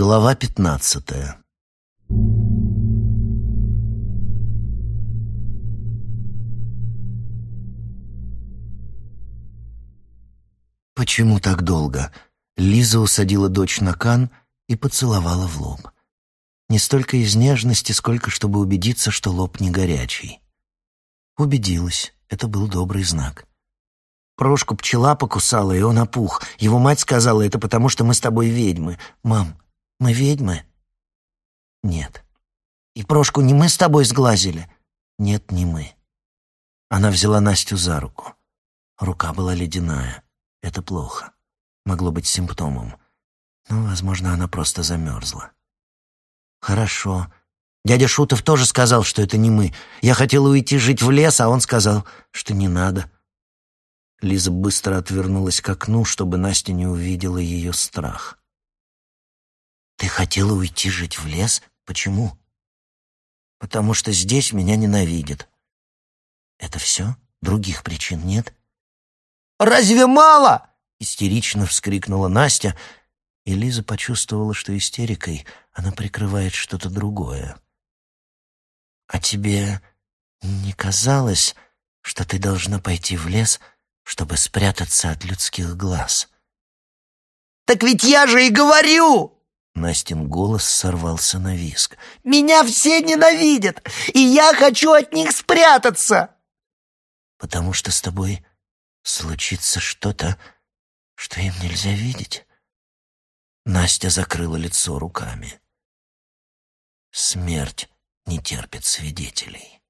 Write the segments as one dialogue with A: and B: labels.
A: Глава пятнадцатая Почему так долго? Лиза усадила дочь на кан и поцеловала в лоб. Не столько из нежности, сколько чтобы убедиться, что лоб не горячий. Убедилась, это был добрый знак. Прошку пчела покусала, и он опух. Его мать сказала, это потому, что мы с тобой ведьмы. Мам, мы ведьмы? Нет. И Прошку не мы с тобой сглазили? Нет, не мы. Она взяла Настю за руку. Рука была ледяная. Это плохо. Могло быть симптомом. Но, возможно, она просто замерзла. Хорошо. Дядя Шутов тоже сказал, что это не мы. Я хотела уйти жить в лес, а он сказал, что не надо. Лиза быстро отвернулась к окну, чтобы Настя не увидела ее страх. «Ты хотела уйти жить в лес? Почему?» «Потому что здесь меня ненавидят». «Это все? Других причин нет?» «Разве мало?» — истерично вскрикнула Настя, и Лиза почувствовала, что истерикой она прикрывает что-то другое. «А тебе не казалось, что ты должна пойти в лес, чтобы спрятаться от людских глаз?» «Так ведь я же и говорю!» Настин голос сорвался на виск. «Меня все ненавидят, и я хочу от них спрятаться!» «Потому что с тобой случится что-то, что им нельзя видеть?» Настя закрыла лицо руками. Смерть не терпит свидетелей.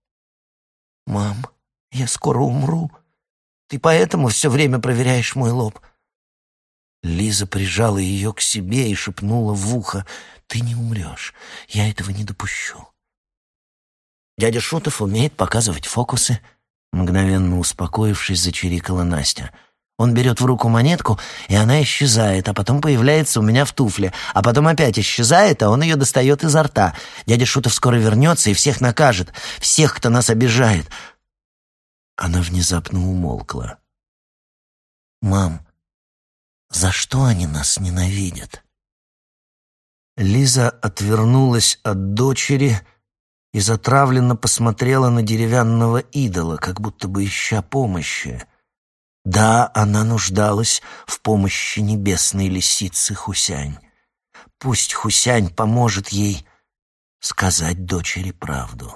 A: «Мам, я скоро умру. Ты поэтому все время проверяешь мой лоб?» Лиза прижала ее к себе и шепнула в ухо, «Ты не умрешь, я этого не допущу». «Дядя Шутов умеет показывать фокусы», мгновенно успокоившись, зачирикала Настя — он берет в руку монетку, и она исчезает, а потом появляется у меня в туфле, а потом опять исчезает, а он ее достает изо рта. Дядя Шутов скоро вернется и всех накажет, всех, кто нас обижает. Она внезапно умолкла. «Мам, за что они нас ненавидят?» Лиза отвернулась от дочери и затравленно посмотрела на деревянного идола, как будто бы ища помощи. Да, она нуждалась в помощи небесной лисицы Хусянь. Пусть Хусянь поможет ей сказать дочери правду.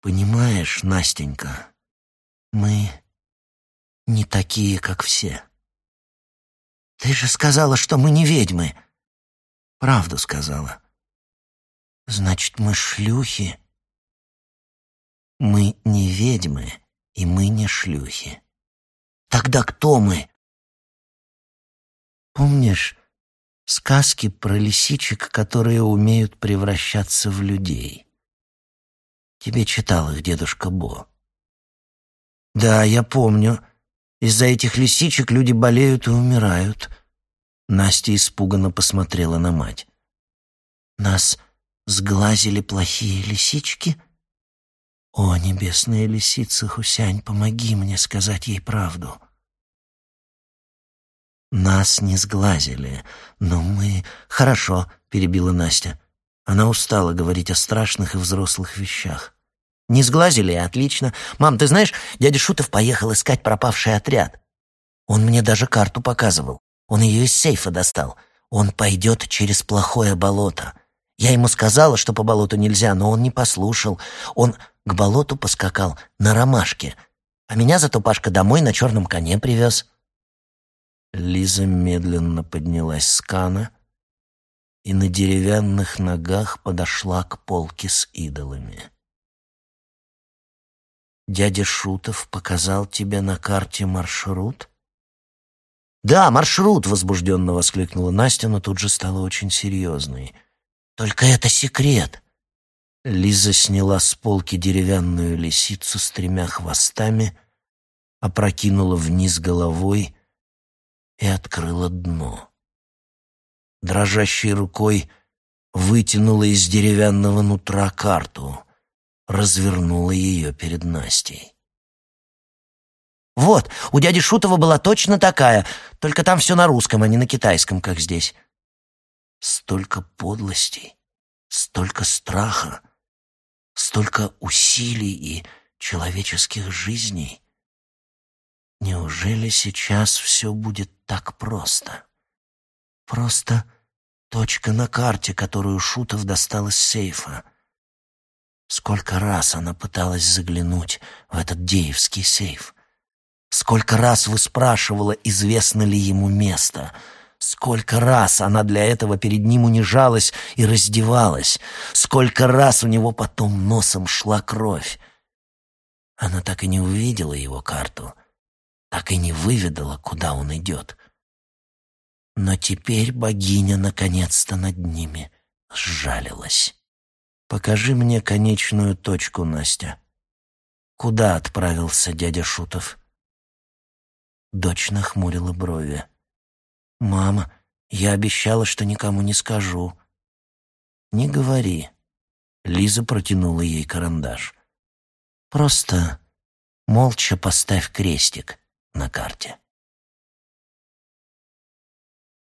A: Понимаешь, Настенька, мы не такие, как все. Ты же сказала, что мы не ведьмы. Правду сказала. Значит, мы шлюхи. Мы не ведьмы и мы не шлюхи. Тогда кто мы? Помнишь сказки про лисичек, которые умеют превращаться в людей? Тебе читал их дедушка Бо. Да, я помню. Из-за этих лисичек люди болеют и умирают. Настя испуганно посмотрела на мать. Нас сглазили плохие лисички? «О, небесная лисица Хусянь, помоги мне сказать ей правду». «Нас не сглазили, но мы...» «Хорошо», — перебила Настя. Она устала говорить о страшных и взрослых вещах. «Не сглазили? Отлично. Мам, ты знаешь, дядя Шутов поехал искать пропавший отряд. Он мне даже карту показывал. Он ее из сейфа достал. Он пойдет через плохое болото. Я ему сказала, что по болоту нельзя, но он не послушал. Он к болоту поскакал на ромашке, а меня зато Пашка домой на черном коне привез. Лиза медленно поднялась с кана и на деревянных ногах подошла к полке с идолами. «Дядя Шутов показал тебе на карте маршрут?» «Да, маршрут!» — возбужденно воскликнула Настя, но тут же стала очень серьезной — только это секрет. Лиза сняла с полки деревянную лисицу с тремя хвостами, опрокинула вниз головой и открыла дно. Дрожащей рукой вытянула из деревянного нутра карту, развернула ее перед Настей. Вот, у дяди Шутова была точно такая, только там все на русском, а не на китайском, как здесь. Столько подлостей, столько страха, столько усилий и человеческих жизней. Неужели сейчас все будет так просто? Просто точка на карте, которую Шутов достал из сейфа. Сколько раз она пыталась заглянуть в этот деевский сейф. Сколько раз выспрашивала, известно ли ему место. Сколько раз она для этого перед ним унижалась и раздевалась. Сколько раз у него потом носом шла кровь. Она так и не увидела его карту, так и не выведала, куда он идет. Но теперь богиня наконец-то над ними сжалилась. «Покажи мне конечную точку, Настя. Куда отправился дядя Шутов?» Дочь нахмурила брови. «Мама, я обещала, что никому не скажу». «Не говори». Лиза протянула ей карандаш. «Просто молча поставь крестик на карте».